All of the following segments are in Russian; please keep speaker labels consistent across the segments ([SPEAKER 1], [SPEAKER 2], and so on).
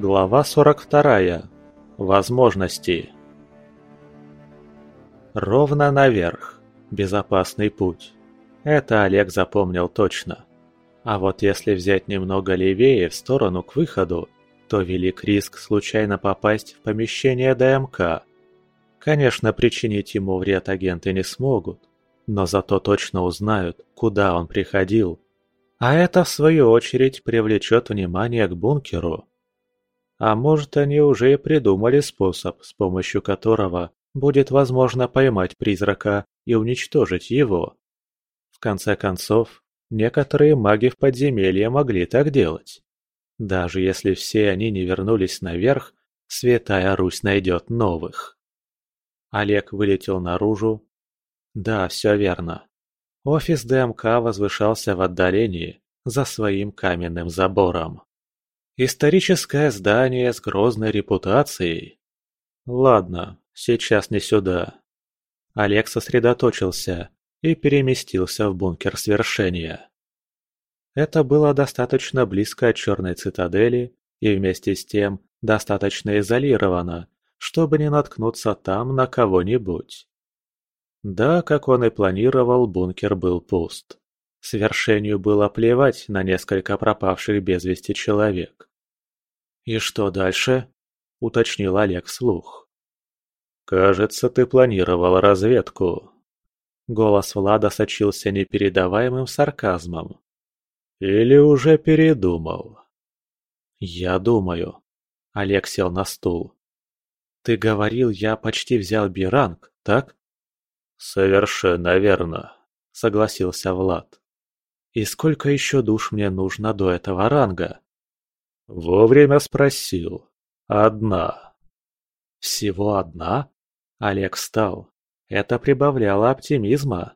[SPEAKER 1] Глава 42. Возможности. Ровно наверх. Безопасный путь. Это Олег запомнил точно. А вот если взять немного левее в сторону к выходу, то велик риск случайно попасть в помещение ДМК. Конечно, причинить ему вред агенты не смогут, но зато точно узнают, куда он приходил. А это, в свою очередь, привлечет внимание к бункеру. А может, они уже и придумали способ, с помощью которого будет возможно поймать призрака и уничтожить его. В конце концов, некоторые маги в подземелье могли так делать. Даже если все они не вернулись наверх, Святая Русь найдет новых. Олег вылетел наружу. Да, все верно. Офис ДМК возвышался в отдалении, за своим каменным забором. Историческое здание с грозной репутацией. Ладно, сейчас не сюда. Олег сосредоточился и переместился в бункер свершения. Это было достаточно близко от черной цитадели и вместе с тем достаточно изолировано, чтобы не наткнуться там на кого-нибудь. Да, как он и планировал, бункер был пуст. Свершению было плевать на несколько пропавших без вести человек. «И что дальше?» – уточнил Олег вслух. «Кажется, ты планировал разведку». Голос Влада сочился непередаваемым сарказмом. «Или уже передумал?» «Я думаю». Олег сел на стул. «Ты говорил, я почти взял биранг, так?» «Совершенно верно», — согласился Влад. «И сколько еще душ мне нужно до этого ранга?» Вовремя спросил. Одна. Всего одна? Олег встал. Это прибавляло оптимизма.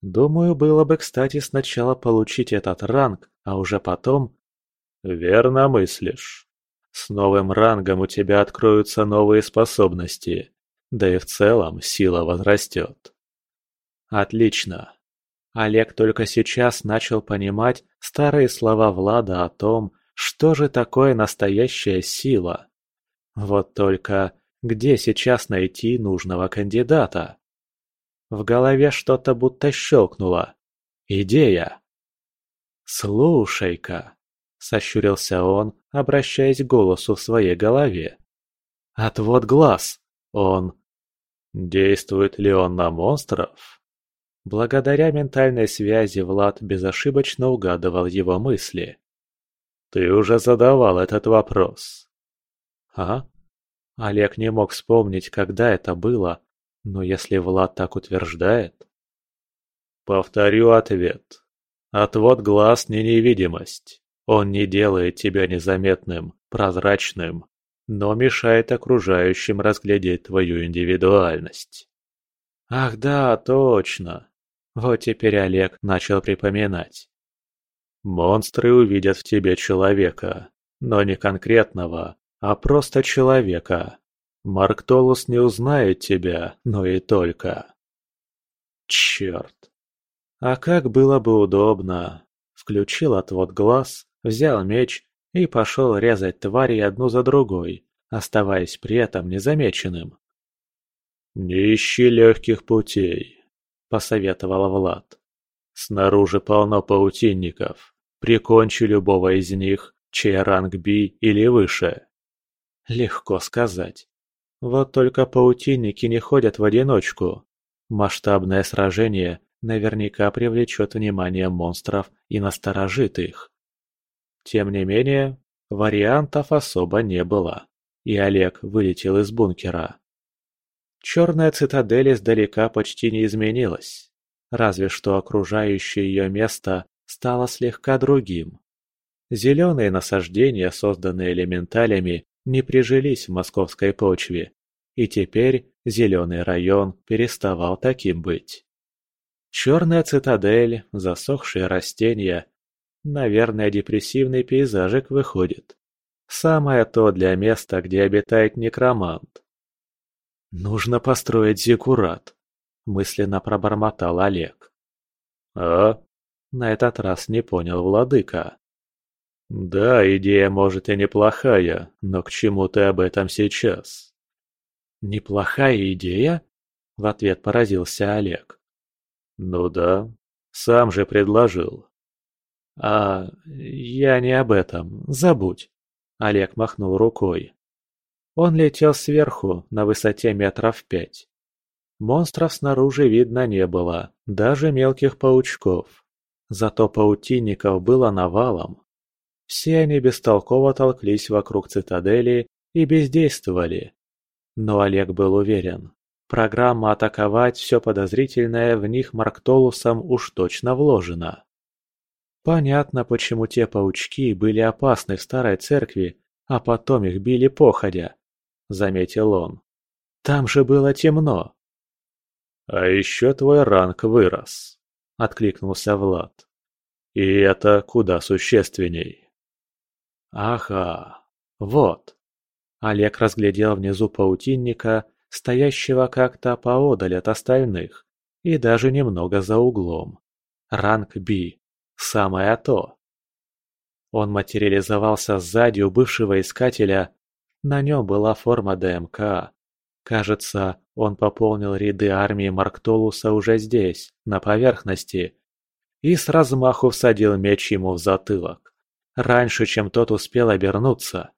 [SPEAKER 1] Думаю, было бы кстати сначала получить этот ранг, а уже потом... Верно мыслишь. С новым рангом у тебя откроются новые способности, да и в целом сила возрастет. Отлично. Олег только сейчас начал понимать старые слова Влада о том, что же такое настоящая сила? Вот только где сейчас найти нужного кандидата? В голове что-то будто щелкнуло. Идея. «Слушай-ка», — сощурился он, обращаясь к голосу в своей голове. «Отвод глаз. Он...» Действует ли он на монстров? Благодаря ментальной связи Влад безошибочно угадывал его мысли. Ты уже задавал этот вопрос. А? Олег не мог вспомнить, когда это было, но если Влад так утверждает... Повторю ответ. Отвод глаз не невидимость. Он не делает тебя незаметным, прозрачным, но мешает окружающим разглядеть твою индивидуальность. Ах да, точно. Вот теперь Олег начал припоминать. Монстры увидят в тебе человека, но не конкретного, а просто человека. Марктолус не узнает тебя, но и только. Черт. А как было бы удобно. Включил отвод глаз, взял меч и пошел резать твари одну за другой, оставаясь при этом незамеченным. «Не ищи легких путей», — посоветовал Влад. «Снаружи полно паутинников. Прикончи любого из них, чей ранг Би или выше. Легко сказать. Вот только паутинники не ходят в одиночку. Масштабное сражение наверняка привлечет внимание монстров и насторожит их. Тем не менее, вариантов особо не было, и Олег вылетел из бункера. Черная цитадель издалека почти не изменилась, разве что окружающее ее место стало слегка другим. Зеленые насаждения, созданные элементалями, не прижились в московской почве, и теперь зеленый район переставал таким быть. Черная цитадель, засохшие растения, наверное, депрессивный пейзажик выходит. Самое то для места, где обитает некромант. «Нужно построить зиккурат», – мысленно пробормотал Олег. «А?» На этот раз не понял владыка. Да, идея может и неплохая, но к чему ты об этом сейчас?
[SPEAKER 2] Неплохая идея? В ответ поразился Олег.
[SPEAKER 1] Ну да, сам же предложил.
[SPEAKER 2] А я не об этом, забудь. Олег махнул рукой. Он летел сверху, на высоте метров пять. Монстров снаружи видно не было, даже мелких паучков. Зато паутинников было навалом. Все они бестолково толклись вокруг цитадели и бездействовали. Но Олег был уверен, программа атаковать все подозрительное в них Марктолусом уж точно вложена. Понятно, почему те паучки были опасны в старой церкви, а потом их били походя, заметил он. Там же было темно.
[SPEAKER 1] А еще твой ранг вырос, откликнулся Влад. И это куда существенней.
[SPEAKER 2] Ага, вот. Олег разглядел внизу паутинника, стоящего как-то поодаль от остальных, и даже немного за углом. Ранг Би. Самое то. Он материализовался сзади у бывшего искателя. На нем была форма ДМК. Кажется, он пополнил ряды армии Марктолуса уже здесь, на поверхности, и с размаху всадил меч ему в затылок раньше, чем тот успел обернуться.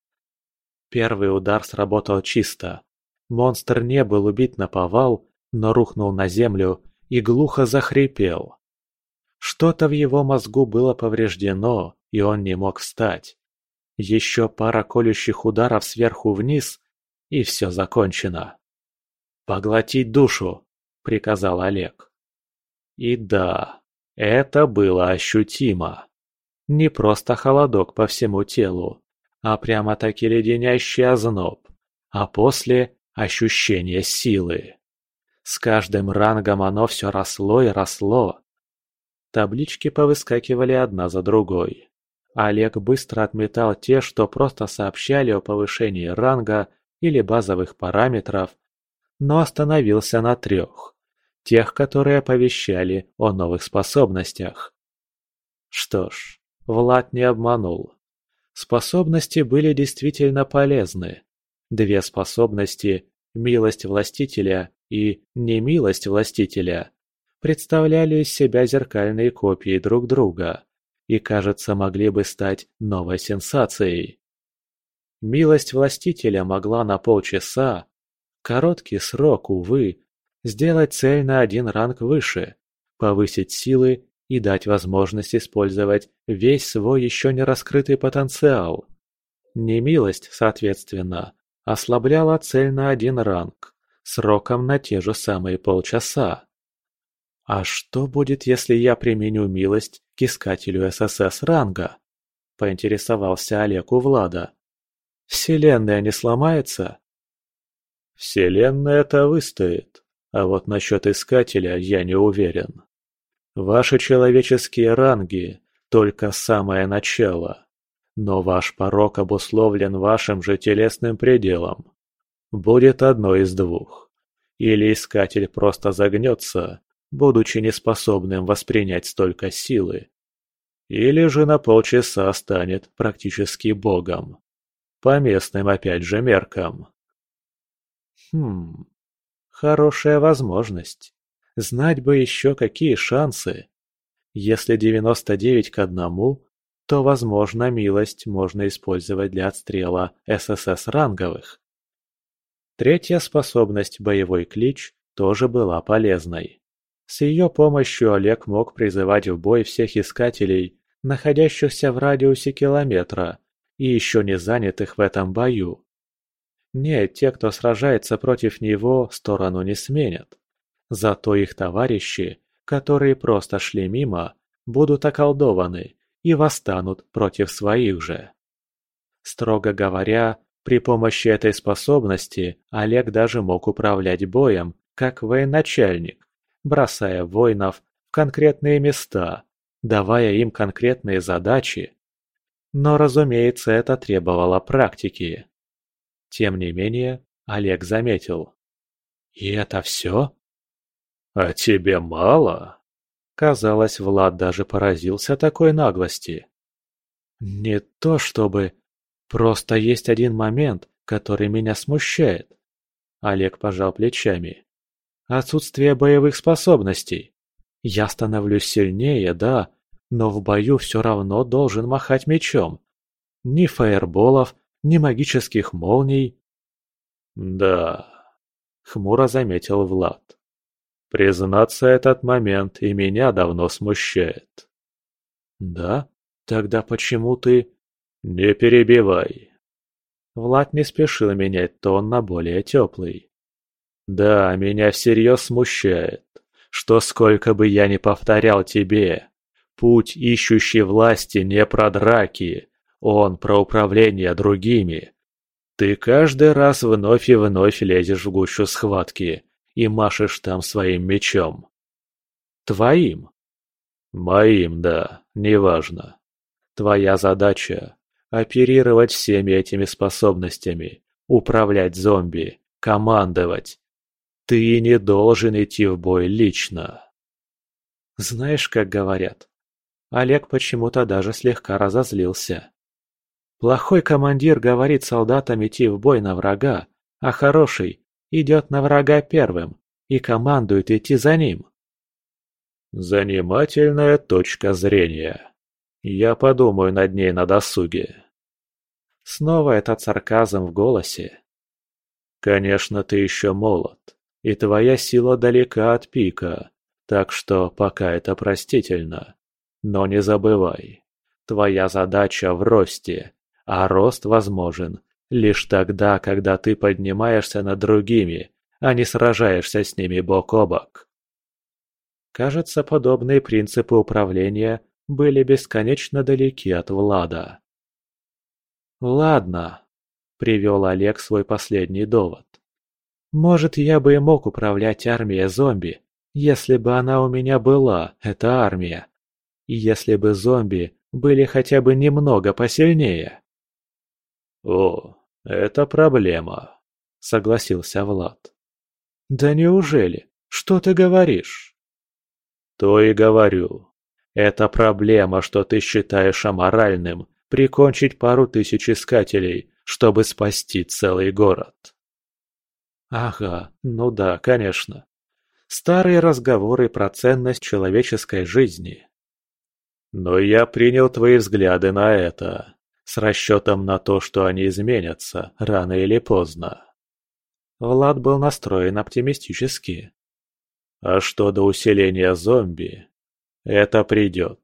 [SPEAKER 2] Первый удар сработал чисто. Монстр не был убит на повал, но рухнул на землю и глухо захрипел. Что-то в его мозгу было повреждено, и он не мог встать. Еще пара колющих ударов сверху вниз, и все закончено. «Поглотить душу!» — приказал Олег. И да, это было ощутимо. Не просто холодок по всему телу, а прямо-таки леденящий озноб, а после – ощущение силы. С каждым рангом оно все росло и росло. Таблички повыскакивали одна за другой. Олег быстро отметал те, что просто сообщали о повышении ранга или базовых параметров, но остановился на трех. Тех, которые оповещали о новых способностях. Что ж, Влад не обманул. Способности были действительно полезны. Две способности – милость властителя и немилость властителя – представляли из себя зеркальные копии друг друга и, кажется, могли бы стать новой сенсацией. Милость властителя могла на полчаса, короткий срок, увы, сделать цель на один ранг выше, повысить силы и дать возможность использовать весь свой еще не раскрытый потенциал. Немилость, соответственно, ослабляла цель на один ранг, сроком на те же самые полчаса. А что будет, если я применю милость к искателю ССС ранга? Поинтересовался Олег у Влада. Вселенная не сломается?
[SPEAKER 1] Вселенная-то выстоит, а вот насчет искателя я не уверен. Ваши человеческие ранги – только самое начало. Но ваш порог обусловлен вашим же телесным пределом. Будет одно из двух. Или искатель просто загнется, будучи неспособным воспринять столько силы. Или же на полчаса станет практически богом. По местным опять же меркам.
[SPEAKER 2] Хм, хорошая возможность. Знать бы еще, какие шансы. Если 99 к одному, то, возможно, милость можно использовать для отстрела ССС ранговых. Третья способность «Боевой клич» тоже была полезной. С ее помощью Олег мог призывать в бой всех искателей, находящихся в радиусе километра и еще не занятых в этом бою. Нет, те, кто сражается против него, сторону не сменят. Зато их товарищи, которые просто шли мимо, будут околдованы и восстанут против своих же. Строго говоря, при помощи этой способности Олег даже мог управлять боем, как военачальник, бросая воинов в конкретные места, давая им конкретные задачи. Но, разумеется, это требовало практики. Тем не менее, Олег заметил. «И это все?»
[SPEAKER 1] «А тебе мало?»
[SPEAKER 2] Казалось, Влад даже поразился такой наглости. Не то чтобы... Просто есть один момент, который меня смущает. Олег пожал плечами. Отсутствие боевых способностей. Я становлюсь сильнее, да, но в бою все равно должен махать мечом. Ни фаерболов, ни магических молний.
[SPEAKER 1] Да, хмуро заметил Влад. Признаться, этот момент и меня давно смущает.
[SPEAKER 2] Да? Тогда почему ты...
[SPEAKER 1] Не перебивай.
[SPEAKER 2] Влад не спешил менять тон на более теплый.
[SPEAKER 1] Да, меня всерьез смущает, что сколько бы я ни повторял тебе, путь, ищущий власти, не про драки, он про управление другими. Ты каждый раз вновь и вновь лезешь в гущу схватки и машешь там своим мечом.
[SPEAKER 2] Твоим?
[SPEAKER 1] Моим, да, неважно. Твоя задача – оперировать всеми этими способностями, управлять зомби, командовать. Ты не должен идти в бой лично.
[SPEAKER 2] Знаешь, как говорят, Олег почему-то даже слегка разозлился. Плохой командир говорит солдатам идти в бой на врага, а хороший идет на врага первым и командует идти за ним.
[SPEAKER 1] Занимательная точка зрения. Я подумаю над ней на досуге.
[SPEAKER 2] Снова этот сарказм в голосе.
[SPEAKER 1] Конечно, ты еще молод, и твоя сила далека от пика, так что пока это простительно. Но не забывай, твоя задача в росте, а рост возможен лишь тогда, когда ты поднимаешься над другими, а не сражаешься с ними бок о бок.
[SPEAKER 2] Кажется, подобные принципы управления были бесконечно далеки от Влада. «Ладно», — привел Олег свой последний довод. «Может, я бы и мог управлять армией зомби, если бы она у меня была, эта армия. Если бы зомби были хотя бы немного посильнее.
[SPEAKER 1] «О, это проблема», — согласился Влад.
[SPEAKER 2] «Да неужели? Что ты говоришь?»
[SPEAKER 1] «То и говорю. Это проблема, что ты считаешь аморальным прикончить пару тысяч искателей, чтобы спасти целый город».
[SPEAKER 2] «Ага, ну да, конечно. Старые разговоры про ценность человеческой жизни».
[SPEAKER 1] «Но я принял твои взгляды на это с расчетом на то, что они изменятся рано или поздно.
[SPEAKER 2] Влад был настроен оптимистически.
[SPEAKER 1] А что до усиления зомби? Это придет.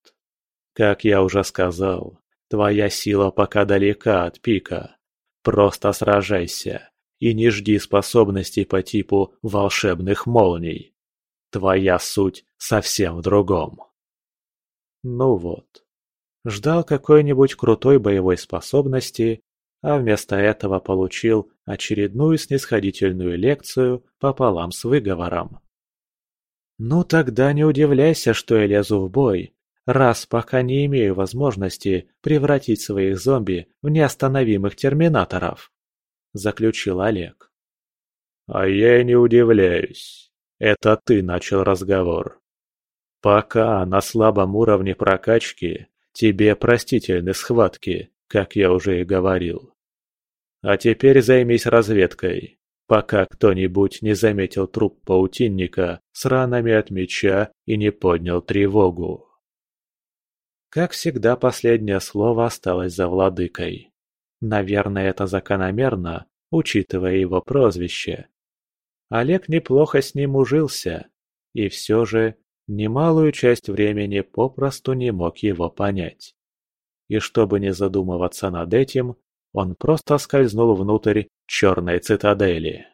[SPEAKER 1] Как я уже сказал, твоя сила пока далека от пика. Просто сражайся и не жди способностей по типу волшебных молний. Твоя суть совсем в другом.
[SPEAKER 2] Ну вот. Ждал какой-нибудь крутой боевой способности, а вместо этого получил очередную снисходительную лекцию пополам с выговором. Ну тогда не удивляйся, что я лезу в бой, раз пока не имею возможности превратить своих зомби в неостановимых терминаторов, заключил Олег.
[SPEAKER 1] А я не удивляюсь. Это ты начал разговор. Пока на слабом уровне прокачки Тебе простительны схватки, как я уже и говорил. А теперь займись разведкой, пока кто-нибудь не заметил труп паутинника с ранами от меча и не поднял тревогу.
[SPEAKER 2] Как всегда, последнее слово осталось за владыкой. Наверное, это закономерно, учитывая его прозвище. Олег неплохо с ним ужился, и все же немалую часть времени попросту не мог его понять. И чтобы не задумываться над этим, он просто скользнул внутрь черной цитадели.